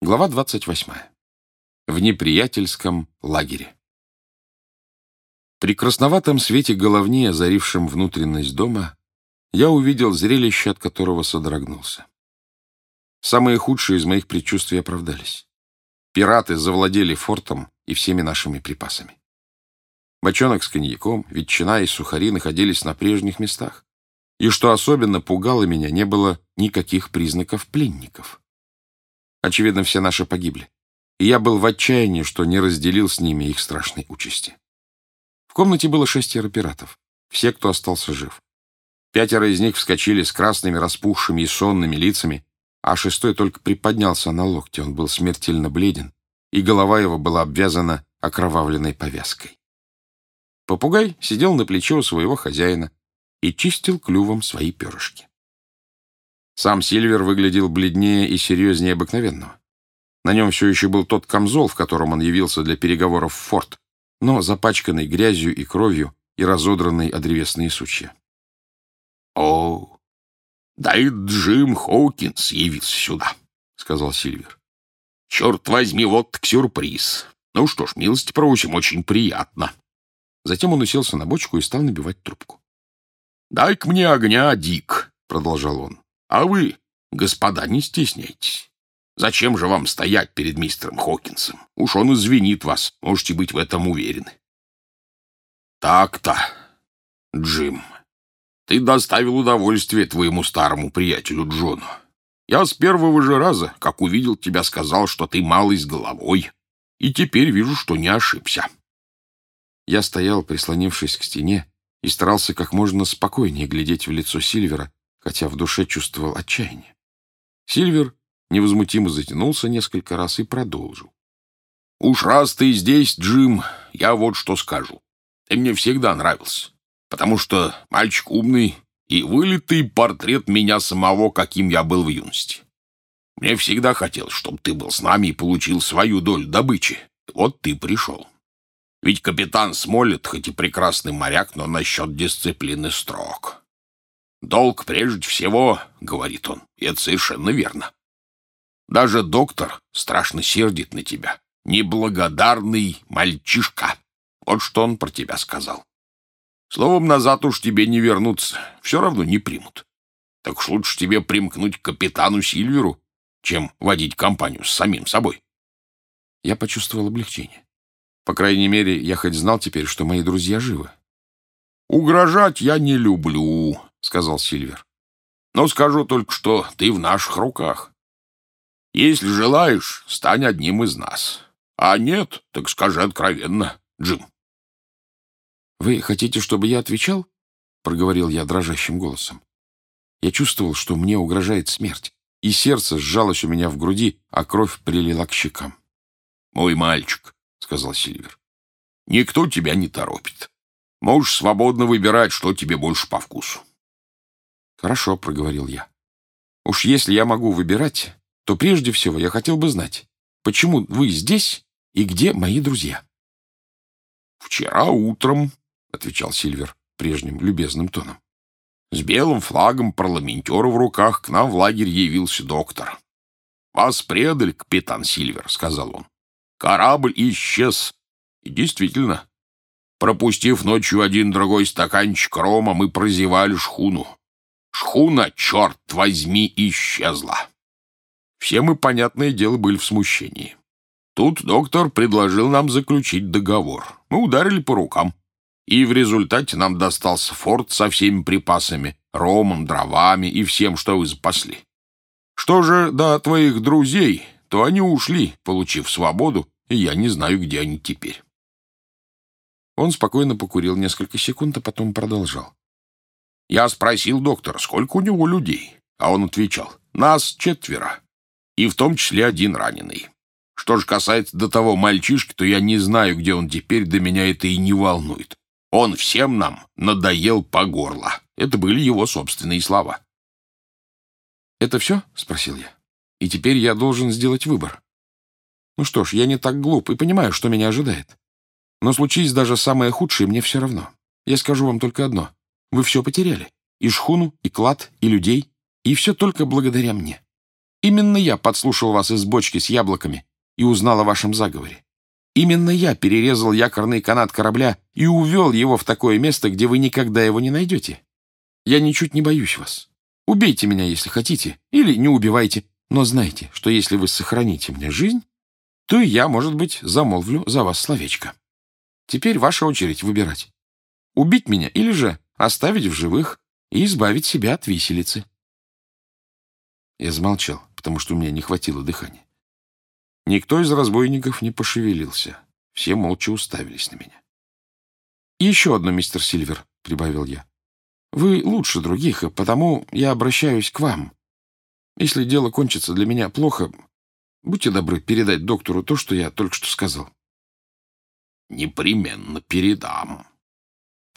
Глава 28. В неприятельском лагере. При красноватом свете головни, озарившем внутренность дома, я увидел зрелище, от которого содрогнулся. Самые худшие из моих предчувствий оправдались. Пираты завладели фортом и всеми нашими припасами. Бочонок с коньяком, ветчина и сухари находились на прежних местах. И что особенно пугало меня, не было никаких признаков пленников. Очевидно, все наши погибли. И я был в отчаянии, что не разделил с ними их страшной участи. В комнате было шестеро пиратов. Все, кто остался жив. Пятеро из них вскочили с красными, распухшими и сонными лицами, а шестой только приподнялся на локте. Он был смертельно бледен, и голова его была обвязана окровавленной повязкой. Попугай сидел на плече у своего хозяина и чистил клювом свои перышки. Сам Сильвер выглядел бледнее и серьезнее обыкновенного. На нем все еще был тот камзол, в котором он явился для переговоров в форт, но запачканный грязью и кровью и разодранный о древесные сучья. «О, да и Джим Хоукинс явился сюда», — сказал Сильвер. «Черт возьми, вот так сюрприз. Ну что ж, милости просим, очень приятно». Затем он уселся на бочку и стал набивать трубку. «Дай-ка мне огня, Дик», — продолжал он. А вы, господа, не стесняйтесь. Зачем же вам стоять перед мистером Хокинсом? Уж он извинит вас, можете быть в этом уверены. Так-то, Джим, ты доставил удовольствие твоему старому приятелю Джону. Я с первого же раза, как увидел тебя, сказал, что ты малый с головой, и теперь вижу, что не ошибся. Я стоял, прислонившись к стене, и старался как можно спокойнее глядеть в лицо Сильвера, хотя в душе чувствовал отчаяние. Сильвер невозмутимо затянулся несколько раз и продолжил. «Уж раз ты здесь, Джим, я вот что скажу. Ты мне всегда нравился, потому что мальчик умный и вылитый портрет меня самого, каким я был в юности. Мне всегда хотелось, чтобы ты был с нами и получил свою долю добычи. Вот ты пришел. Ведь капитан Смолет, хоть и прекрасный моряк, но насчет дисциплины строг. «Долг прежде всего», — говорит он, — и это совершенно верно. Даже доктор страшно сердит на тебя. Неблагодарный мальчишка. Вот что он про тебя сказал. Словом, назад уж тебе не вернуться. Все равно не примут. Так уж лучше тебе примкнуть к капитану Сильверу, чем водить компанию с самим собой. Я почувствовал облегчение. По крайней мере, я хоть знал теперь, что мои друзья живы. «Угрожать я не люблю», — сказал Сильвер. «Но скажу только, что ты в наших руках. Если желаешь, стань одним из нас. А нет, так скажи откровенно, Джим». «Вы хотите, чтобы я отвечал?» — проговорил я дрожащим голосом. Я чувствовал, что мне угрожает смерть, и сердце сжалось у меня в груди, а кровь прилила к щекам. «Мой мальчик», — сказал Сильвер, — «никто тебя не торопит. Можешь свободно выбирать, что тебе больше по вкусу. «Хорошо», — проговорил я. «Уж если я могу выбирать, то прежде всего я хотел бы знать, почему вы здесь и где мои друзья?» «Вчера утром», — отвечал Сильвер прежним любезным тоном, «с белым флагом парламентера в руках к нам в лагерь явился доктор. «Вас предали, капитан Сильвер», — сказал он. «Корабль исчез». И действительно, пропустив ночью один другой стаканчик рома, мы прозевали шхуну. Шхуна, черт возьми, исчезла. Все мы, понятное дело, были в смущении. Тут доктор предложил нам заключить договор. Мы ударили по рукам. И в результате нам достался форт со всеми припасами, ромом, дровами и всем, что вы запасли. Что же до твоих друзей, то они ушли, получив свободу, и я не знаю, где они теперь. Он спокойно покурил несколько секунд, а потом продолжал. Я спросил доктора, сколько у него людей, а он отвечал, нас четверо, и в том числе один раненый. Что же касается до того мальчишки, то я не знаю, где он теперь, до меня это и не волнует. Он всем нам надоел по горло. Это были его собственные слова. «Это все?» — спросил я. «И теперь я должен сделать выбор. Ну что ж, я не так глуп и понимаю, что меня ожидает. Но случись даже самое худшее, мне все равно. Я скажу вам только одно. Вы все потеряли. И шхуну, и клад, и людей. И все только благодаря мне. Именно я подслушал вас из бочки с яблоками и узнал о вашем заговоре. Именно я перерезал якорный канат корабля и увел его в такое место, где вы никогда его не найдете. Я ничуть не боюсь вас. Убейте меня, если хотите, или не убивайте, но знайте, что если вы сохраните мне жизнь, то я, может быть, замолвлю за вас словечко. Теперь ваша очередь выбирать. Убить меня или же оставить в живых и избавить себя от виселицы. Я замолчал, потому что у меня не хватило дыхания. Никто из разбойников не пошевелился. Все молча уставились на меня. «И еще одно, мистер Сильвер», — прибавил я. «Вы лучше других, и потому я обращаюсь к вам. Если дело кончится для меня плохо, будьте добры передать доктору то, что я только что сказал». «Непременно передам», —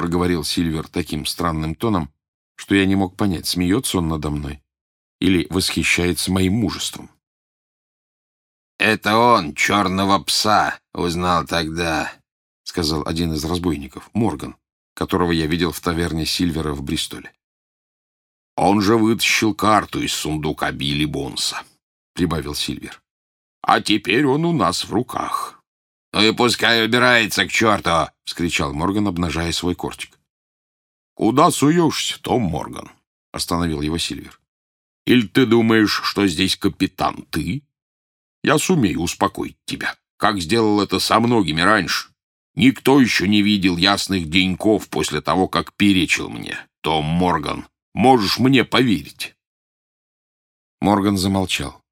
проговорил Сильвер таким странным тоном, что я не мог понять, смеется он надо мной или восхищается моим мужеством. «Это он, черного пса, узнал тогда», — сказал один из разбойников, Морган, которого я видел в таверне Сильвера в Бристоле. «Он же вытащил карту из сундука Билли Бонса», — прибавил Сильвер. «А теперь он у нас в руках». «Ну и пускай убирается к черту!» — вскричал Морган, обнажая свой кортик. «Куда суешься, Том Морган?» — остановил его Сильвер. «Или ты думаешь, что здесь капитан ты?» Я сумею успокоить тебя, как сделал это со многими раньше. Никто еще не видел ясных деньков после того, как перечил мне. Том Морган, можешь мне поверить?» Морган замолчал,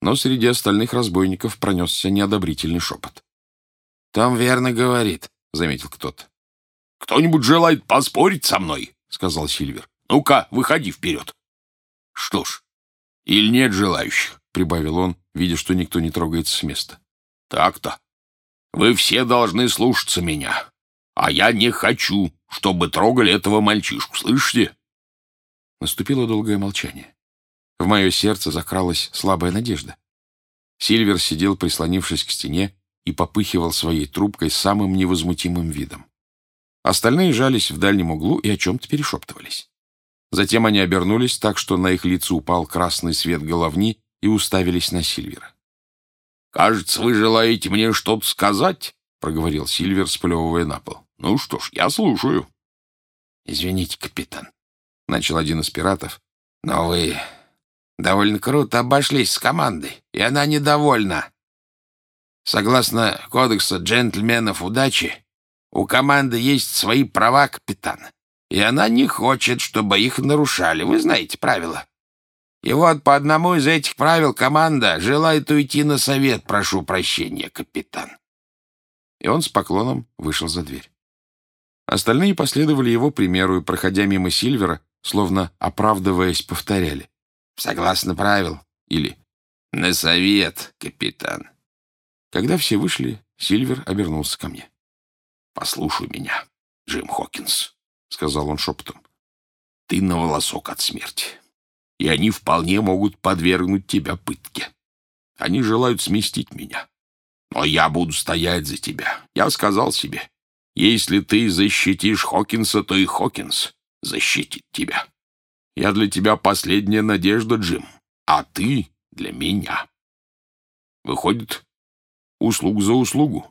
но среди остальных разбойников пронесся неодобрительный шепот. «Том верно говорит», — заметил кто-то. «Кто-нибудь желает поспорить со мной?» — сказал Сильвер. «Ну-ка, выходи вперед». «Что ж, или нет желающих?» — прибавил он, видя, что никто не трогается с места. «Так-то. Вы все должны слушаться меня. А я не хочу, чтобы трогали этого мальчишку, слышите?» Наступило долгое молчание. В мое сердце закралась слабая надежда. Сильвер сидел, прислонившись к стене, и попыхивал своей трубкой самым невозмутимым видом. Остальные жались в дальнем углу и о чем-то перешептывались. Затем они обернулись так, что на их лица упал красный свет головни и уставились на Сильвера. «Кажется, вы желаете мне что-то сказать?» — проговорил Сильвер, сплевывая на пол. «Ну что ж, я слушаю». «Извините, капитан», — начал один из пиратов, — «но вы довольно круто обошлись с командой, и она недовольна. Согласно кодексу джентльменов удачи, у команды есть свои права, капитан, и она не хочет, чтобы их нарушали. Вы знаете правила. И вот по одному из этих правил команда желает уйти на совет. Прошу прощения, капитан. И он с поклоном вышел за дверь. Остальные последовали его примеру и, проходя мимо Сильвера, словно оправдываясь, повторяли. «Согласно правил» или «На совет, капитан». Когда все вышли, Сильвер обернулся ко мне. «Послушай меня, Джим Хокинс», — сказал он шепотом. «Ты на волосок от смерти и они вполне могут подвергнуть тебя пытке. Они желают сместить меня. Но я буду стоять за тебя. Я сказал себе, если ты защитишь Хокинса, то и Хокинс защитит тебя. Я для тебя последняя надежда, Джим, а ты для меня. Выходит, услуг за услугу.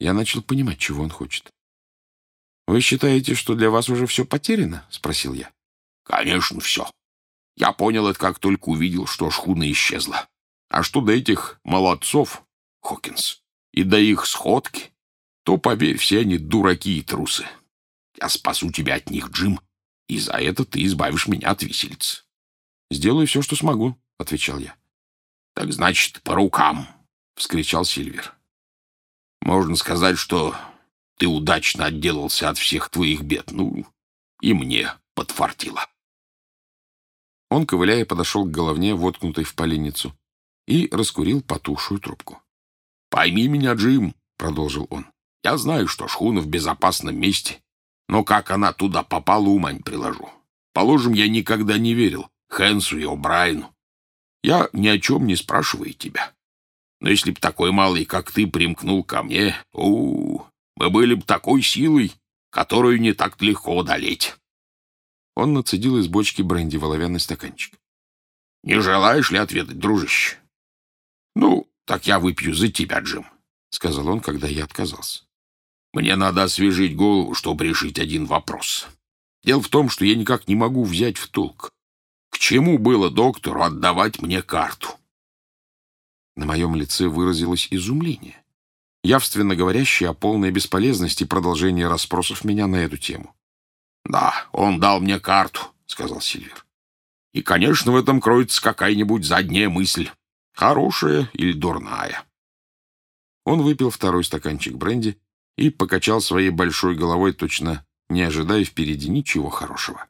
Я начал понимать, чего он хочет. «Вы считаете, что для вас уже все потеряно?» — спросил я. Конечно, все. Я понял это, как только увидел, что шхуна исчезла. А что до этих молодцов, Хокинс, и до их сходки, то, поверь, все они дураки и трусы. Я спасу тебя от них, Джим, и за это ты избавишь меня от виселиц. — Сделаю все, что смогу, — отвечал я. — Так значит, по рукам, — вскричал Сильвер. — Можно сказать, что ты удачно отделался от всех твоих бед. Ну, и мне подфартило. Он, ковыляя, подошел к головне, воткнутой в поленницу, и раскурил потухшую трубку. «Пойми меня, Джим», — продолжил он, — «я знаю, что шхуна в безопасном месте, но как она туда попала, ума не приложу. Положим, я никогда не верил Хэнсу и О'Брайену. Я ни о чем не спрашиваю тебя. Но если б такой малый, как ты, примкнул ко мне, у, -у, -у мы были бы такой силой, которую не так легко одолеть. Он нацедил из бочки бренди в оловянный стаканчик. Не желаешь ли ответить, дружище? Ну, так я выпью за тебя, Джим, — сказал он, когда я отказался. Мне надо освежить голову, чтобы решить один вопрос. Дело в том, что я никак не могу взять в толк. К чему было доктору отдавать мне карту? На моем лице выразилось изумление, явственно говорящее о полной бесполезности продолжения расспросов меня на эту тему. «Да, он дал мне карту», — сказал Сильвер. «И, конечно, в этом кроется какая-нибудь задняя мысль, хорошая или дурная». Он выпил второй стаканчик бренди и покачал своей большой головой, точно не ожидая впереди ничего хорошего.